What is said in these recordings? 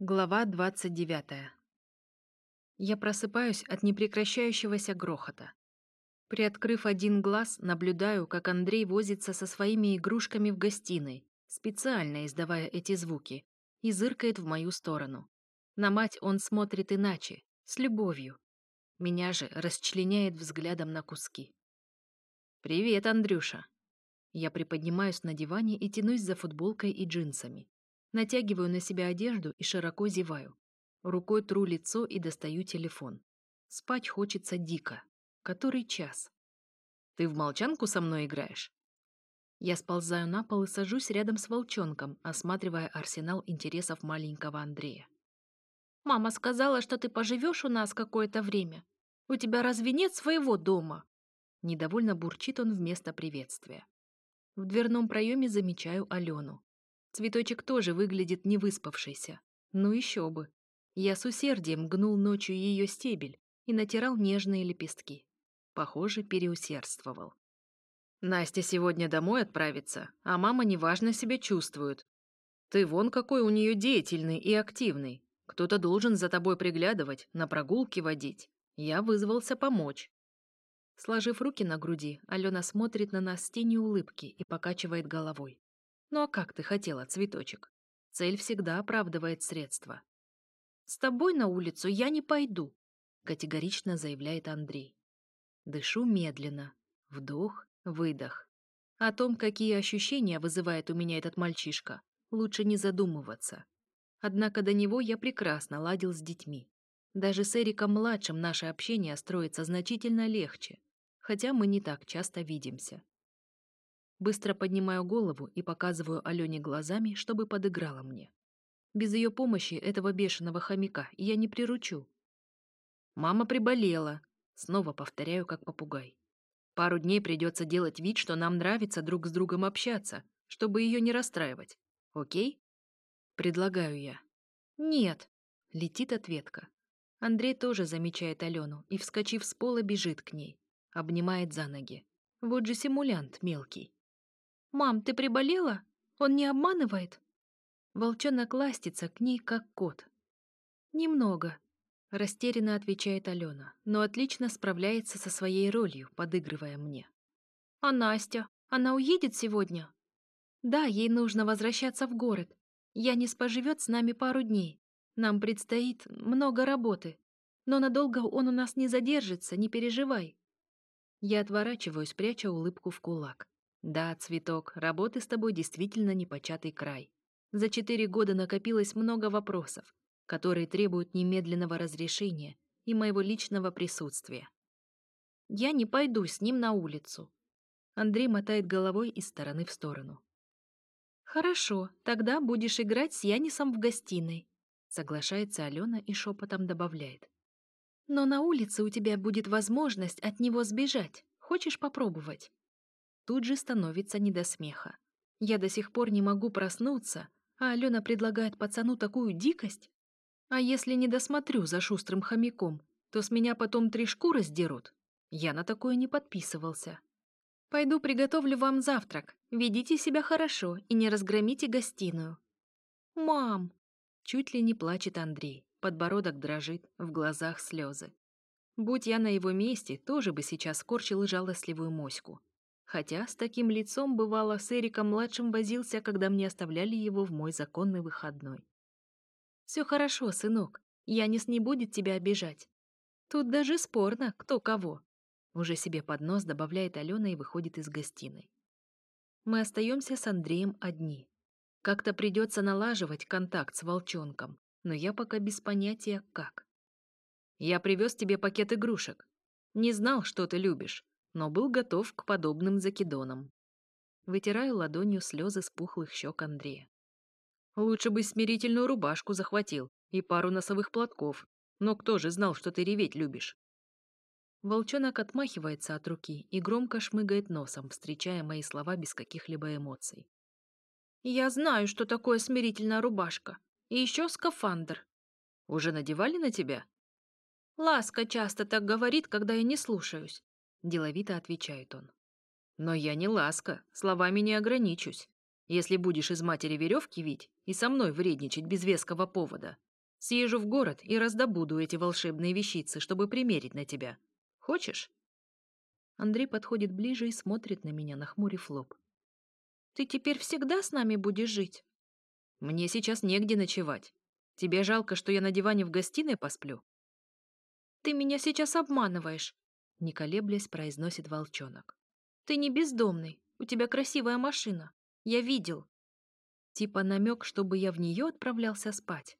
Глава 29. Я просыпаюсь от непрекращающегося грохота. Приоткрыв один глаз, наблюдаю, как Андрей возится со своими игрушками в гостиной, специально издавая эти звуки, и зыркает в мою сторону. На мать он смотрит иначе, с любовью. Меня же расчленяет взглядом на куски. «Привет, Андрюша!» Я приподнимаюсь на диване и тянусь за футболкой и джинсами. Натягиваю на себя одежду и широко зеваю. Рукой тру лицо и достаю телефон. Спать хочется дико. Который час? Ты в молчанку со мной играешь? Я сползаю на пол и сажусь рядом с волчонком, осматривая арсенал интересов маленького Андрея. «Мама сказала, что ты поживешь у нас какое-то время. У тебя разве нет своего дома?» Недовольно бурчит он вместо приветствия. В дверном проеме замечаю Алену. Цветочек тоже выглядит не невыспавшейся. Ну еще бы. Я с усердием гнул ночью ее стебель и натирал нежные лепестки. Похоже, переусердствовал. «Настя сегодня домой отправится, а мама неважно себя чувствует. Ты вон какой у нее деятельный и активный. Кто-то должен за тобой приглядывать, на прогулки водить. Я вызвался помочь». Сложив руки на груди, Алена смотрит на нас с тенью улыбки и покачивает головой. Ну а как ты хотела, цветочек? Цель всегда оправдывает средства. С тобой на улицу я не пойду, категорично заявляет Андрей. Дышу медленно. Вдох, выдох. О том, какие ощущения вызывает у меня этот мальчишка, лучше не задумываться. Однако до него я прекрасно ладил с детьми. Даже с Эриком-младшим наше общение строится значительно легче, хотя мы не так часто видимся. Быстро поднимаю голову и показываю Алене глазами, чтобы подыграла мне. Без ее помощи этого бешеного хомяка я не приручу. Мама приболела. Снова повторяю, как попугай. Пару дней придется делать вид, что нам нравится друг с другом общаться, чтобы ее не расстраивать. Окей? Предлагаю я. Нет. Летит ответка. Андрей тоже замечает Алену и, вскочив с пола, бежит к ней. Обнимает за ноги. Вот же симулянт мелкий. «Мам, ты приболела? Он не обманывает?» Волчонок ластится к ней, как кот. «Немного», — растерянно отвечает Алена, но отлично справляется со своей ролью, подыгрывая мне. «А Настя? Она уедет сегодня?» «Да, ей нужно возвращаться в город. Янис поживет с нами пару дней. Нам предстоит много работы. Но надолго он у нас не задержится, не переживай». Я отворачиваюсь, пряча улыбку в кулак. Да, цветок, работы с тобой действительно непочатый край. За четыре года накопилось много вопросов, которые требуют немедленного разрешения и моего личного присутствия. Я не пойду с ним на улицу. Андрей мотает головой из стороны в сторону. Хорошо, тогда будешь играть с Янисом в гостиной, соглашается Алена и шепотом добавляет. Но на улице у тебя будет возможность от него сбежать. Хочешь попробовать? тут же становится не до смеха. Я до сих пор не могу проснуться, а Алена предлагает пацану такую дикость. А если не досмотрю за шустрым хомяком, то с меня потом три шкуры сдерут. Я на такое не подписывался. Пойду приготовлю вам завтрак. Ведите себя хорошо и не разгромите гостиную. Мам! Чуть ли не плачет Андрей. Подбородок дрожит, в глазах слезы. Будь я на его месте, тоже бы сейчас корчил жалостливую моську хотя с таким лицом бывало с Эриком-младшим возился, когда мне оставляли его в мой законный выходной. «Все хорошо, сынок, Янис не будет тебя обижать. Тут даже спорно, кто кого». Уже себе под нос добавляет Алена и выходит из гостиной. Мы остаемся с Андреем одни. Как-то придется налаживать контакт с волчонком, но я пока без понятия, как. «Я привез тебе пакет игрушек. Не знал, что ты любишь но был готов к подобным закидонам. Вытираю ладонью слезы с пухлых щек Андрея. Лучше бы смирительную рубашку захватил и пару носовых платков, но кто же знал, что ты реветь любишь? Волчонок отмахивается от руки и громко шмыгает носом, встречая мои слова без каких-либо эмоций. «Я знаю, что такое смирительная рубашка. И еще скафандр». «Уже надевали на тебя?» «Ласка часто так говорит, когда я не слушаюсь. Деловито отвечает он. Но я не ласка, словами не ограничусь. Если будешь из матери веревки вить и со мной вредничать без веского повода, съезжу в город и раздобуду эти волшебные вещицы, чтобы примерить на тебя. Хочешь? Андрей подходит ближе и смотрит на меня, нахмурив лоб. «Ты теперь всегда с нами будешь жить?» «Мне сейчас негде ночевать. Тебе жалко, что я на диване в гостиной посплю?» «Ты меня сейчас обманываешь не колеблясь произносит волчонок. «Ты не бездомный, у тебя красивая машина. Я видел». Типа намек, чтобы я в нее отправлялся спать.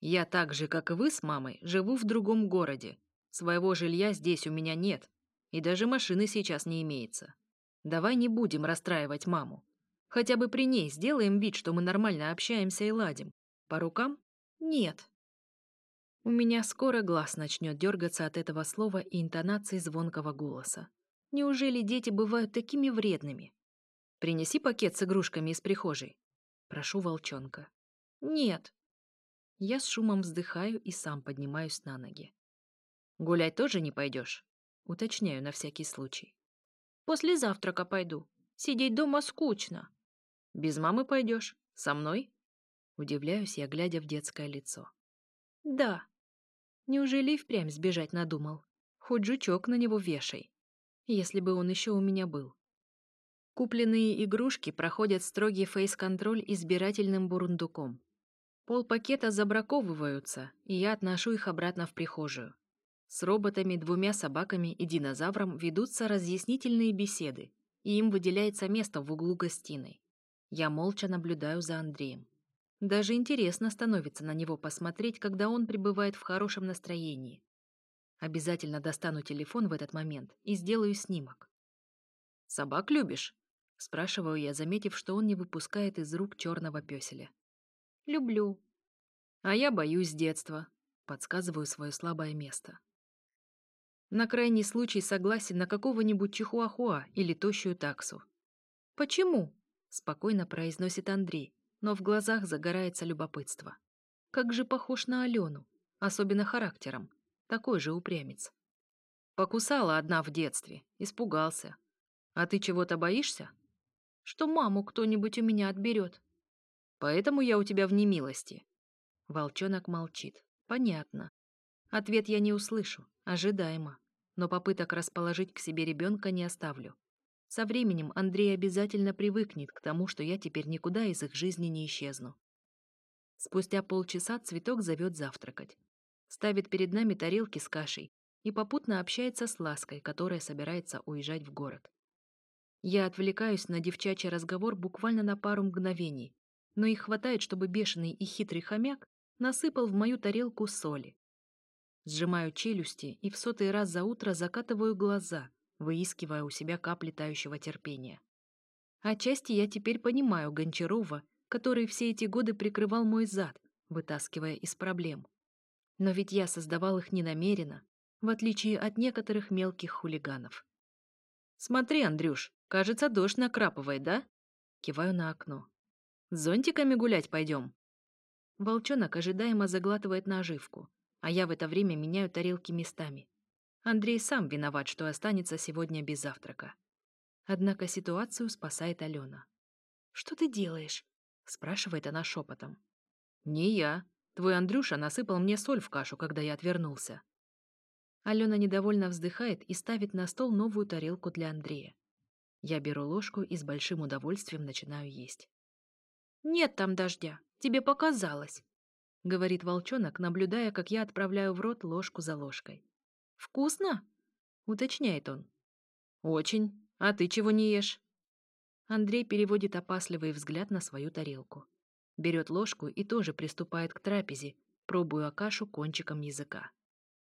«Я так же, как и вы с мамой, живу в другом городе. Своего жилья здесь у меня нет, и даже машины сейчас не имеется. Давай не будем расстраивать маму. Хотя бы при ней сделаем вид, что мы нормально общаемся и ладим. По рукам? Нет. У меня скоро глаз начнет дергаться от этого слова и интонации звонкого голоса. Неужели дети бывают такими вредными? Принеси пакет с игрушками из прихожей. Прошу волчонка. Нет. Я с шумом вздыхаю и сам поднимаюсь на ноги. Гулять тоже не пойдешь? Уточняю на всякий случай. После завтрака пойду. Сидеть дома скучно. Без мамы пойдешь? Со мной? Удивляюсь я, глядя в детское лицо. Да, Неужели и впрямь сбежать надумал? Хоть жучок на него вешай. Если бы он еще у меня был. Купленные игрушки проходят строгий фейс-контроль избирательным бурундуком. Пол пакета забраковываются, и я отношу их обратно в прихожую. С роботами, двумя собаками и динозавром ведутся разъяснительные беседы, и им выделяется место в углу гостиной. Я молча наблюдаю за Андреем. Даже интересно становится на него посмотреть, когда он пребывает в хорошем настроении. Обязательно достану телефон в этот момент и сделаю снимок. «Собак любишь?» — спрашиваю я, заметив, что он не выпускает из рук черного пёселя. «Люблю». «А я боюсь с детства», — подсказываю свое слабое место. На крайний случай согласен на какого-нибудь чихуахуа или тощую таксу. «Почему?» — спокойно произносит Андрей но в глазах загорается любопытство. Как же похож на Алену, особенно характером, такой же упрямец. Покусала одна в детстве, испугался. А ты чего-то боишься? Что маму кто-нибудь у меня отберет. Поэтому я у тебя в немилости. Волчонок молчит. Понятно. Ответ я не услышу, ожидаемо. Но попыток расположить к себе ребенка не оставлю. Со временем Андрей обязательно привыкнет к тому, что я теперь никуда из их жизни не исчезну. Спустя полчаса цветок зовет завтракать. Ставит перед нами тарелки с кашей и попутно общается с Лаской, которая собирается уезжать в город. Я отвлекаюсь на девчачий разговор буквально на пару мгновений, но их хватает, чтобы бешеный и хитрый хомяк насыпал в мою тарелку соли. Сжимаю челюсти и в сотый раз за утро закатываю глаза – выискивая у себя капли тающего терпения. «А Отчасти я теперь понимаю Гончарова, который все эти годы прикрывал мой зад, вытаскивая из проблем. Но ведь я создавал их не намеренно, в отличие от некоторых мелких хулиганов. «Смотри, Андрюш, кажется, дождь накрапывает, да?» Киваю на окно. «С зонтиками гулять пойдем?» Волчонок ожидаемо заглатывает наживку, а я в это время меняю тарелки местами. Андрей сам виноват, что останется сегодня без завтрака. Однако ситуацию спасает Алена. «Что ты делаешь?» — спрашивает она шепотом. «Не я. Твой Андрюша насыпал мне соль в кашу, когда я отвернулся». Алена недовольно вздыхает и ставит на стол новую тарелку для Андрея. Я беру ложку и с большим удовольствием начинаю есть. «Нет там дождя. Тебе показалось», — говорит волчонок, наблюдая, как я отправляю в рот ложку за ложкой. «Вкусно?» — уточняет он. «Очень. А ты чего не ешь?» Андрей переводит опасливый взгляд на свою тарелку. Берет ложку и тоже приступает к трапезе, пробуя кашу кончиком языка.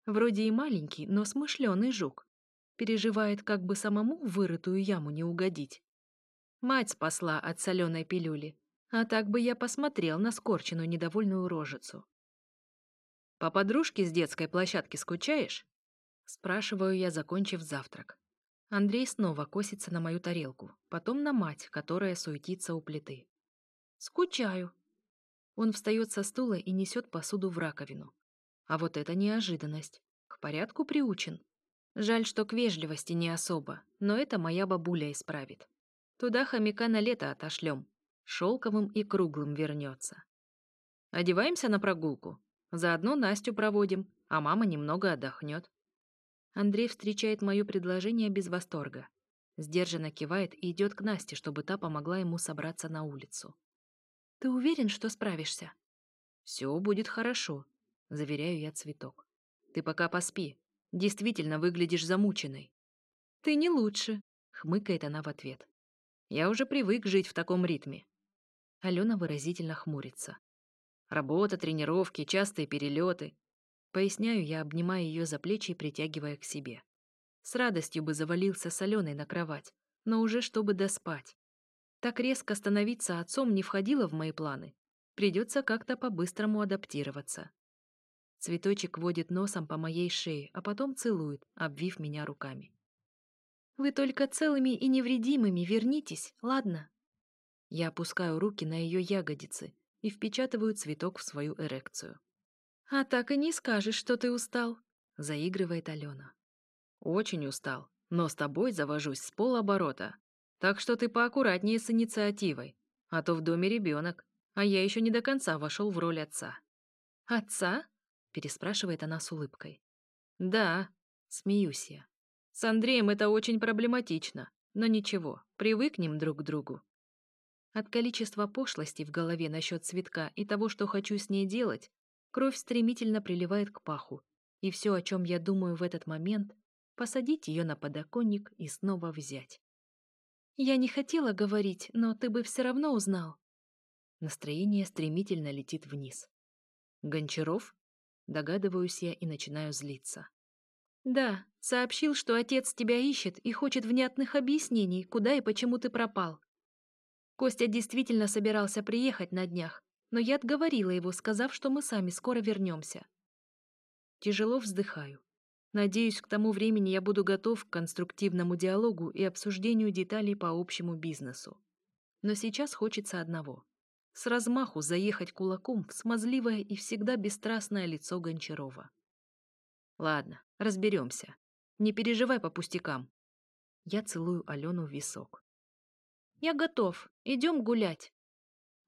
Вроде и маленький, но смышленый жук. Переживает, как бы самому вырытую яму не угодить. Мать спасла от соленой пилюли, а так бы я посмотрел на скорченную недовольную рожицу. «По подружке с детской площадки скучаешь?» Спрашиваю я, закончив завтрак. Андрей снова косится на мою тарелку, потом на мать, которая суетится у плиты. «Скучаю». Он встает со стула и несет посуду в раковину. А вот это неожиданность. К порядку приучен. Жаль, что к вежливости не особо, но это моя бабуля исправит. Туда хомяка на лето отошлем. Шелковым и круглым вернется. Одеваемся на прогулку. Заодно Настю проводим, а мама немного отдохнет. Андрей встречает мое предложение без восторга. Сдержанно кивает и идет к Насте, чтобы та помогла ему собраться на улицу. «Ты уверен, что справишься?» «Все будет хорошо», — заверяю я цветок. «Ты пока поспи. Действительно выглядишь замученной». «Ты не лучше», — хмыкает она в ответ. «Я уже привык жить в таком ритме». Алена выразительно хмурится. «Работа, тренировки, частые перелеты. Поясняю я, обнимая ее за плечи и притягивая к себе. С радостью бы завалился соленый на кровать, но уже чтобы доспать. Так резко становиться отцом не входило в мои планы. Придется как-то по-быстрому адаптироваться. Цветочек водит носом по моей шее, а потом целует, обвив меня руками. «Вы только целыми и невредимыми вернитесь, ладно?» Я опускаю руки на ее ягодицы и впечатываю цветок в свою эрекцию. «А так и не скажешь, что ты устал», — заигрывает Алена. «Очень устал, но с тобой завожусь с полоборота. Так что ты поаккуратнее с инициативой, а то в доме ребенок, а я еще не до конца вошел в роль отца». «Отца?» — переспрашивает она с улыбкой. «Да», — смеюсь я. «С Андреем это очень проблематично, но ничего, привыкнем друг к другу». От количества пошлости в голове насчет цветка и того, что хочу с ней делать, Кровь стремительно приливает к паху, и все, о чем я думаю в этот момент, посадить ее на подоконник и снова взять. «Я не хотела говорить, но ты бы все равно узнал». Настроение стремительно летит вниз. «Гончаров?» Догадываюсь я и начинаю злиться. «Да, сообщил, что отец тебя ищет и хочет внятных объяснений, куда и почему ты пропал. Костя действительно собирался приехать на днях, но я отговорила его, сказав, что мы сами скоро вернемся. Тяжело вздыхаю. Надеюсь, к тому времени я буду готов к конструктивному диалогу и обсуждению деталей по общему бизнесу. Но сейчас хочется одного. С размаху заехать кулаком в смазливое и всегда бесстрастное лицо Гончарова. Ладно, разберемся. Не переживай по пустякам. Я целую Алену в висок. Я готов. Идем гулять.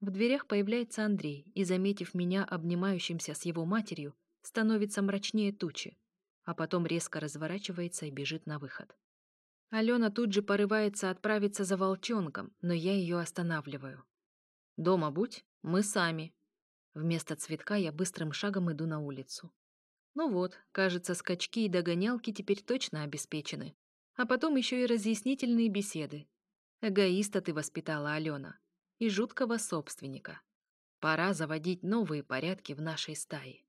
В дверях появляется Андрей и, заметив меня обнимающимся с его матерью, становится мрачнее тучи, а потом резко разворачивается и бежит на выход. Алена тут же порывается отправиться за волчонком, но я ее останавливаю. «Дома будь, мы сами». Вместо цветка я быстрым шагом иду на улицу. Ну вот, кажется, скачки и догонялки теперь точно обеспечены. А потом еще и разъяснительные беседы. Эгоиста ты воспитала, Алена и жуткого собственника. Пора заводить новые порядки в нашей стае.